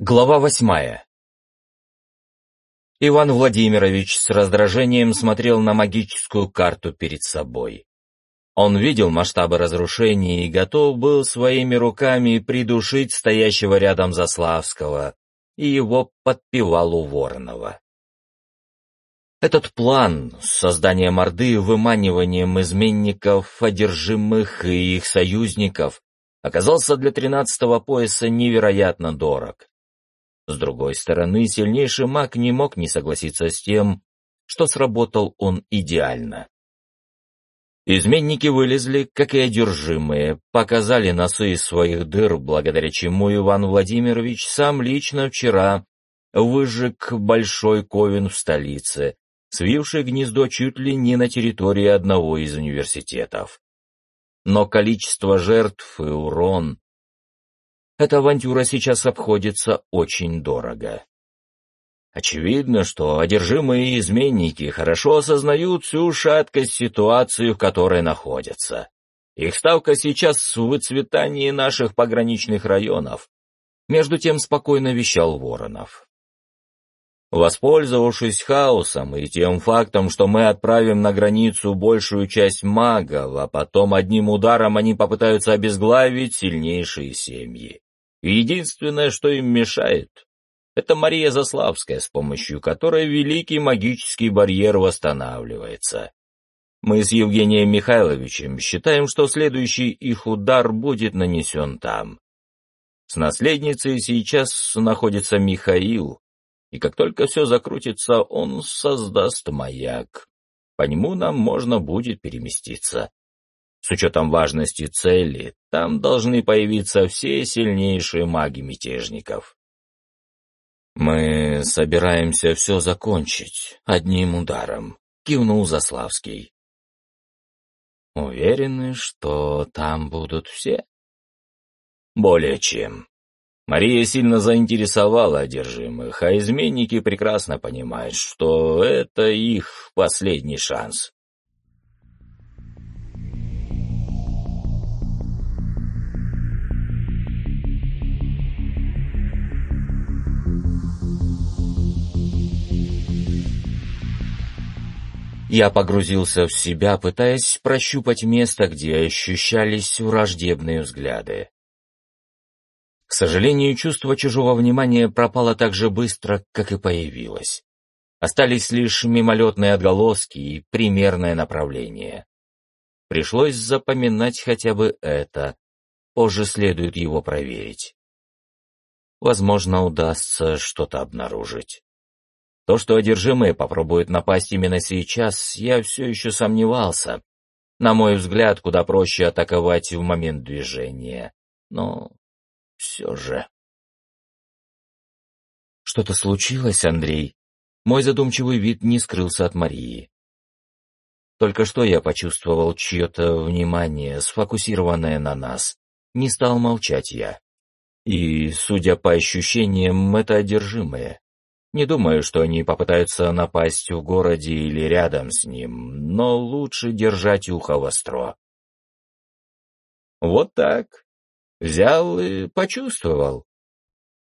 Глава восьмая Иван Владимирович с раздражением смотрел на магическую карту перед собой. Он видел масштабы разрушений и готов был своими руками придушить стоящего рядом Заславского и его подпевалу Воронова. Этот план с созданием Орды, выманиванием изменников, одержимых и их союзников оказался для тринадцатого пояса невероятно дорог. С другой стороны, сильнейший маг не мог не согласиться с тем, что сработал он идеально. Изменники вылезли, как и одержимые, показали носы из своих дыр, благодаря чему Иван Владимирович сам лично вчера выжег большой ковен в столице, свивший гнездо чуть ли не на территории одного из университетов. Но количество жертв и урон эта авантюра сейчас обходится очень дорого. Очевидно, что одержимые изменники хорошо осознают всю шаткость ситуации, в которой находятся. Их ставка сейчас в выцветании наших пограничных районов. Между тем спокойно вещал Воронов. Воспользовавшись хаосом и тем фактом, что мы отправим на границу большую часть магов, а потом одним ударом они попытаются обезглавить сильнейшие семьи. Единственное, что им мешает, это Мария Заславская, с помощью которой великий магический барьер восстанавливается. Мы с Евгением Михайловичем считаем, что следующий их удар будет нанесен там. С наследницей сейчас находится Михаил, и как только все закрутится, он создаст маяк. По нему нам можно будет переместиться. С учетом важности цели, там должны появиться все сильнейшие маги мятежников. «Мы собираемся все закончить одним ударом», — кивнул Заславский. «Уверены, что там будут все?» «Более чем. Мария сильно заинтересовала одержимых, а изменники прекрасно понимают, что это их последний шанс. Я погрузился в себя, пытаясь прощупать место, где ощущались враждебные взгляды. К сожалению, чувство чужого внимания пропало так же быстро, как и появилось. Остались лишь мимолетные отголоски и примерное направление. Пришлось запоминать хотя бы это, позже следует его проверить. Возможно, удастся что-то обнаружить. То, что одержимые попробуют напасть именно сейчас, я все еще сомневался. На мой взгляд, куда проще атаковать в момент движения. Но все же... Что-то случилось, Андрей? Мой задумчивый вид не скрылся от Марии. Только что я почувствовал чье-то внимание, сфокусированное на нас. Не стал молчать я. И, судя по ощущениям, это одержимые. Не думаю, что они попытаются напасть в городе или рядом с ним, но лучше держать ухо востро. Вот так. Взял и почувствовал.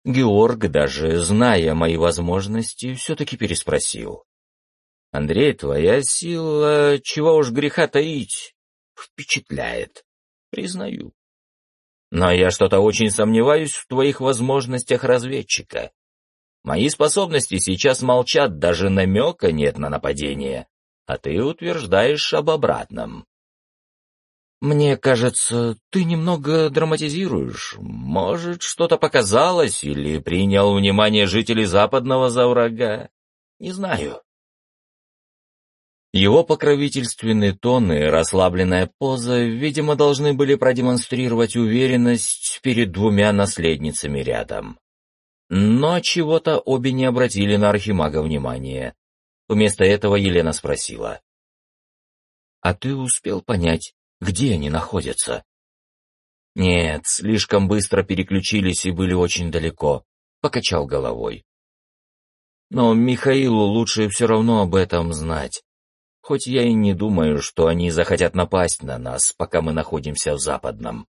Георг, даже зная мои возможности, все-таки переспросил. «Андрей, твоя сила, чего уж греха таить, впечатляет, признаю. Но я что-то очень сомневаюсь в твоих возможностях разведчика. Мои способности сейчас молчат, даже намека нет на нападение, а ты утверждаешь об обратном. Мне кажется, ты немного драматизируешь. Может, что-то показалось или принял внимание жителей Западного за врага? Не знаю. Его покровительственные тоны и расслабленная поза, видимо, должны были продемонстрировать уверенность перед двумя наследницами рядом. Но чего-то обе не обратили на архимага внимания. Вместо этого Елена спросила. «А ты успел понять, где они находятся?» «Нет, слишком быстро переключились и были очень далеко», — покачал головой. «Но Михаилу лучше все равно об этом знать. Хоть я и не думаю, что они захотят напасть на нас, пока мы находимся в Западном».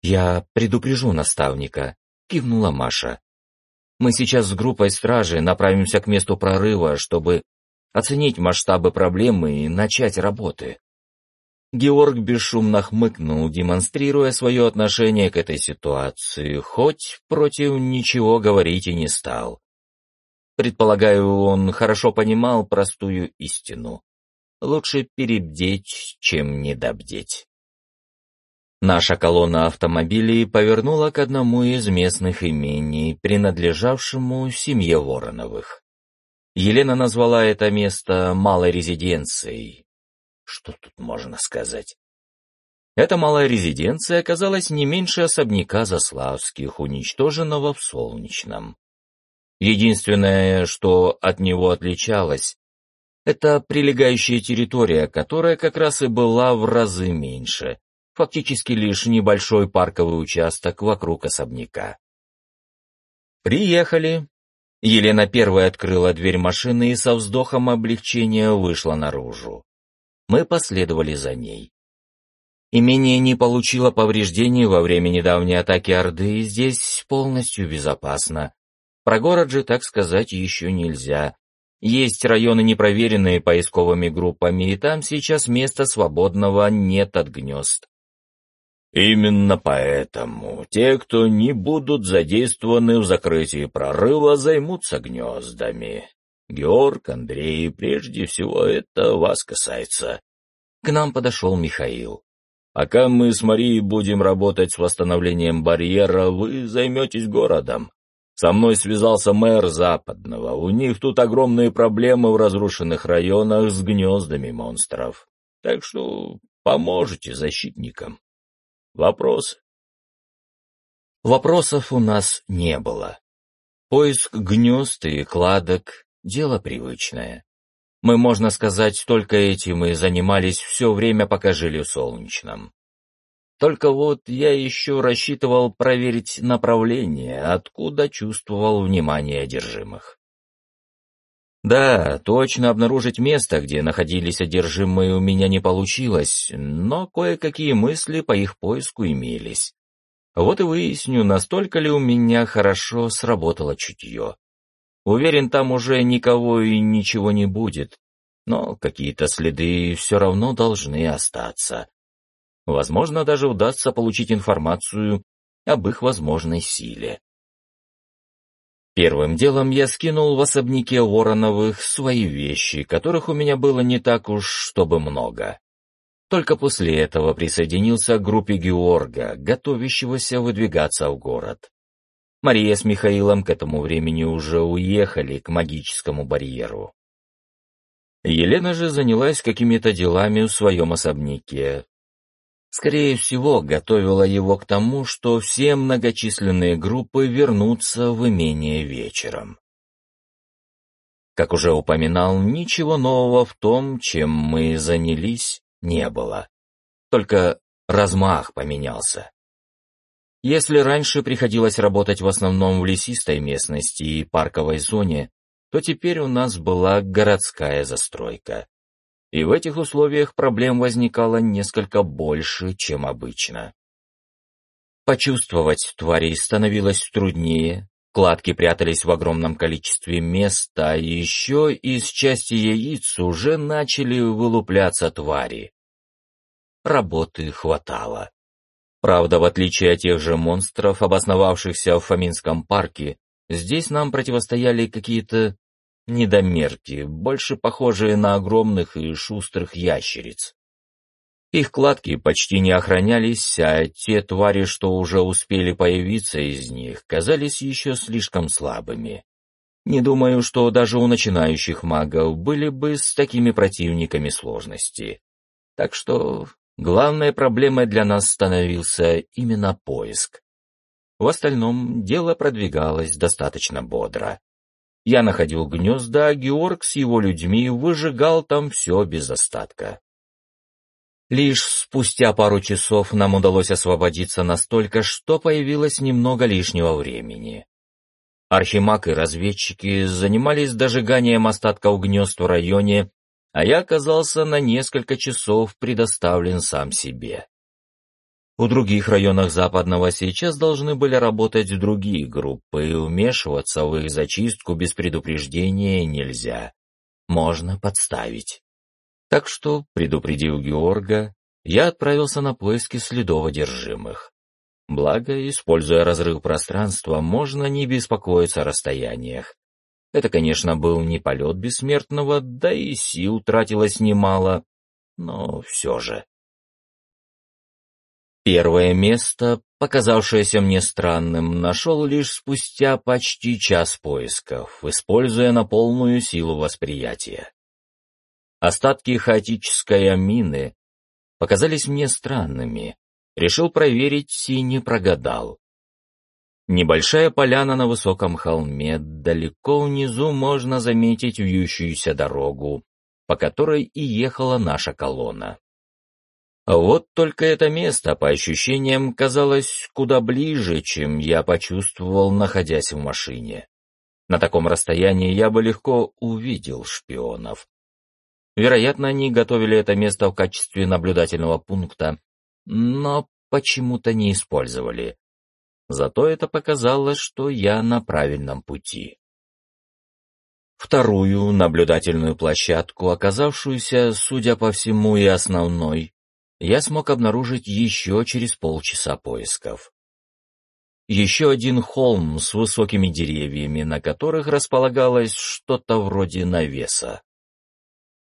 «Я предупрежу наставника», — кивнула Маша. Мы сейчас с группой стражи направимся к месту прорыва, чтобы оценить масштабы проблемы и начать работы. Георг бесшумно хмыкнул, демонстрируя свое отношение к этой ситуации, хоть против ничего говорить и не стал. Предполагаю, он хорошо понимал простую истину. Лучше перебдеть, чем недобдеть. Наша колонна автомобилей повернула к одному из местных имений, принадлежавшему семье Вороновых. Елена назвала это место малой резиденцией, что тут можно сказать? Эта малая резиденция оказалась не меньше особняка Заславских, уничтоженного в Солнечном. Единственное, что от него отличалось, это прилегающая территория, которая как раз и была в разы меньше, фактически лишь небольшой парковый участок вокруг особняка. «Приехали!» Елена первая открыла дверь машины и со вздохом облегчения вышла наружу. Мы последовали за ней. Имение не получило повреждений во время недавней атаки Орды, и здесь полностью безопасно. Про город же, так сказать, еще нельзя. Есть районы, непроверенные поисковыми группами, и там сейчас места свободного нет от гнезд. Именно поэтому те, кто не будут задействованы в закрытии прорыва, займутся гнездами. Георг, Андрей, прежде всего это вас касается. К нам подошел Михаил. Пока мы с Марией будем работать с восстановлением барьера, вы займетесь городом. Со мной связался мэр Западного. У них тут огромные проблемы в разрушенных районах с гнездами монстров. Так что поможете защитникам. Вопрос? Вопросов у нас не было. Поиск гнезд и кладок дело привычное. Мы, можно сказать, только этим и занимались все время, пока жили в Солнечном. Только вот я еще рассчитывал проверить направление, откуда чувствовал внимание одержимых. Да, точно обнаружить место, где находились одержимые, у меня не получилось, но кое-какие мысли по их поиску имелись. Вот и выясню, настолько ли у меня хорошо сработало чутье. Уверен, там уже никого и ничего не будет, но какие-то следы все равно должны остаться. Возможно, даже удастся получить информацию об их возможной силе. Первым делом я скинул в особняке Вороновых свои вещи, которых у меня было не так уж, чтобы много. Только после этого присоединился к группе Георга, готовящегося выдвигаться в город. Мария с Михаилом к этому времени уже уехали к магическому барьеру. Елена же занялась какими-то делами в своем особняке. Скорее всего, готовила его к тому, что все многочисленные группы вернутся в имение вечером. Как уже упоминал, ничего нового в том, чем мы занялись, не было. Только размах поменялся. Если раньше приходилось работать в основном в лесистой местности и парковой зоне, то теперь у нас была городская застройка. И в этих условиях проблем возникало несколько больше, чем обычно. Почувствовать тварей становилось труднее, кладки прятались в огромном количестве места, а еще из части яиц уже начали вылупляться твари. Работы хватало. Правда, в отличие от тех же монстров, обосновавшихся в Фоминском парке, здесь нам противостояли какие-то недомерки, больше похожие на огромных и шустрых ящериц. Их кладки почти не охранялись, а те твари, что уже успели появиться из них, казались еще слишком слабыми. Не думаю, что даже у начинающих магов были бы с такими противниками сложности. Так что Главной проблемой для нас становился именно поиск. В остальном дело продвигалось достаточно бодро. Я находил гнезда, а Георг с его людьми выжигал там все без остатка. Лишь спустя пару часов нам удалось освободиться настолько, что появилось немного лишнего времени. Архимаг и разведчики занимались дожиганием остатков гнезд в районе, а я оказался на несколько часов предоставлен сам себе. У других районах Западного сейчас должны были работать другие группы, и вмешиваться в их зачистку без предупреждения нельзя. Можно подставить. Так что, предупредив Георга, я отправился на поиски следов одержимых. Благо, используя разрыв пространства, можно не беспокоиться о расстояниях. Это, конечно, был не полет бессмертного, да и сил тратилось немало, но все же. Первое место, показавшееся мне странным, нашел лишь спустя почти час поисков, используя на полную силу восприятия. Остатки хаотической амины показались мне странными. Решил проверить и не прогадал. Небольшая поляна на высоком холме, далеко внизу можно заметить вьющуюся дорогу, по которой и ехала наша колонна. Вот только это место, по ощущениям, казалось куда ближе, чем я почувствовал, находясь в машине. На таком расстоянии я бы легко увидел шпионов. Вероятно, они готовили это место в качестве наблюдательного пункта, но почему-то не использовали. Зато это показало, что я на правильном пути. Вторую наблюдательную площадку, оказавшуюся, судя по всему, и основной, я смог обнаружить еще через полчаса поисков. Еще один холм с высокими деревьями, на которых располагалось что-то вроде навеса.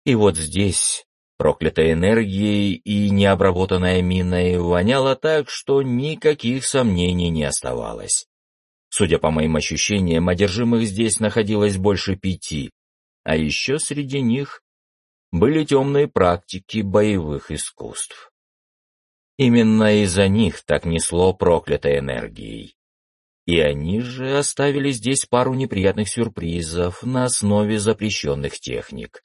И вот здесь, проклятой энергией и необработанной миной, воняло так, что никаких сомнений не оставалось. Судя по моим ощущениям, одержимых здесь находилось больше пяти, а еще среди них были темные практики боевых искусств. Именно из-за них так несло проклятой энергией. И они же оставили здесь пару неприятных сюрпризов на основе запрещенных техник.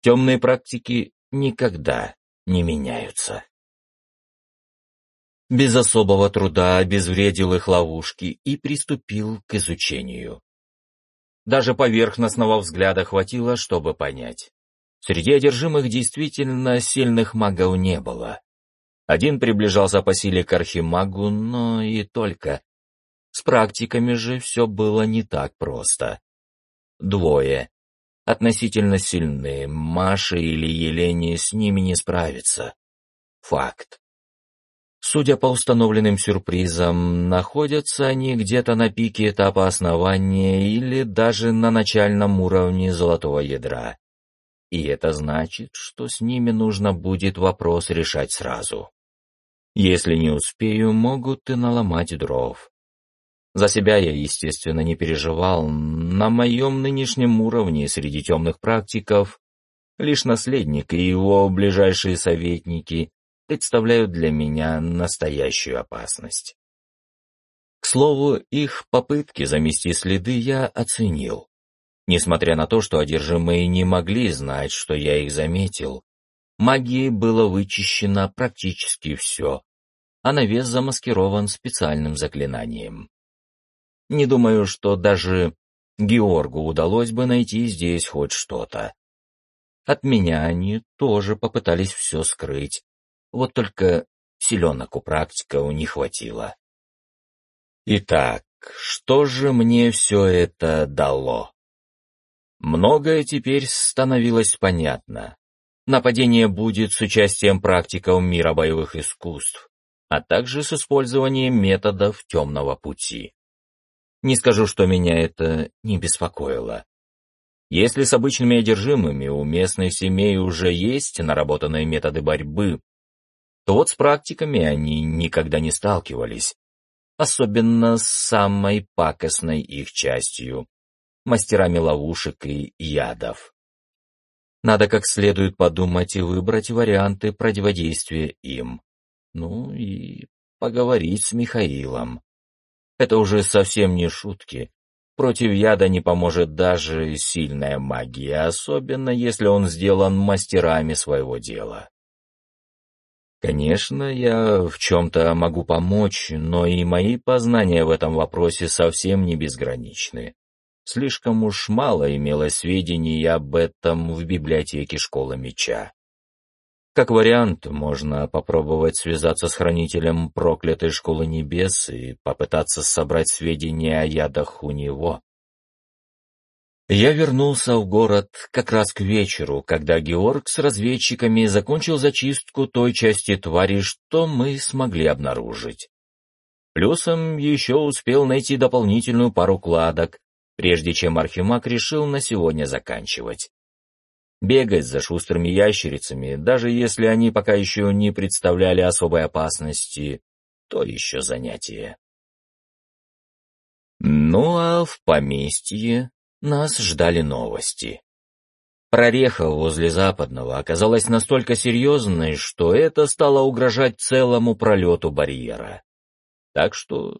Темные практики никогда не меняются. Без особого труда обезвредил их ловушки и приступил к изучению. Даже поверхностного взгляда хватило, чтобы понять. Среди одержимых действительно сильных магов не было. Один приближался по силе к архимагу, но и только. С практиками же все было не так просто. Двое, относительно сильные, Маша или Елене с ними не справится. Факт. Судя по установленным сюрпризам, находятся они где-то на пике этапа основания или даже на начальном уровне золотого ядра. И это значит, что с ними нужно будет вопрос решать сразу. Если не успею, могут и наломать дров. За себя я, естественно, не переживал. На моем нынешнем уровне среди темных практиков лишь наследник и его ближайшие советники представляют для меня настоящую опасность. К слову, их попытки замести следы я оценил. Несмотря на то, что одержимые не могли знать, что я их заметил, магией было вычищено практически все, а навес замаскирован специальным заклинанием. Не думаю, что даже Георгу удалось бы найти здесь хоть что-то. От меня они тоже попытались все скрыть, вот только селенок у практика не хватило. Итак, что же мне все это дало? Многое теперь становилось понятно. Нападение будет с участием практиков мира боевых искусств, а также с использованием методов темного пути. Не скажу, что меня это не беспокоило. Если с обычными одержимыми у местных семей уже есть наработанные методы борьбы, то вот с практиками они никогда не сталкивались, особенно с самой пакостной их частью — мастерами ловушек и ядов. Надо как следует подумать и выбрать варианты противодействия им. Ну и поговорить с Михаилом. Это уже совсем не шутки. Против яда не поможет даже сильная магия, особенно если он сделан мастерами своего дела. Конечно, я в чем-то могу помочь, но и мои познания в этом вопросе совсем не безграничны. Слишком уж мало имелось сведений об этом в библиотеке школы меча. Как вариант, можно попробовать связаться с хранителем проклятой школы небес и попытаться собрать сведения о ядах у него. Я вернулся в город как раз к вечеру, когда Георг с разведчиками закончил зачистку той части твари, что мы смогли обнаружить. Плюсом еще успел найти дополнительную пару кладок, прежде чем Архимаг решил на сегодня заканчивать. Бегать за шустрыми ящерицами, даже если они пока еще не представляли особой опасности, то еще занятие. Ну а в поместье нас ждали новости. Прореха возле Западного оказалась настолько серьезной, что это стало угрожать целому пролету барьера. Так что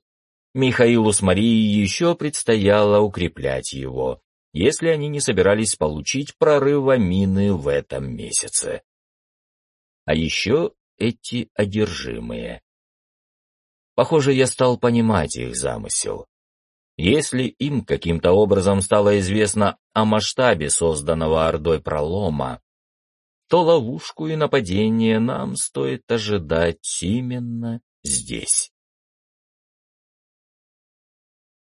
Михаилу с Марией еще предстояло укреплять его, если они не собирались получить прорыва мины в этом месяце. А еще эти одержимые. Похоже, я стал понимать их замысел. Если им каким-то образом стало известно о масштабе созданного Ордой пролома, то ловушку и нападение нам стоит ожидать именно здесь.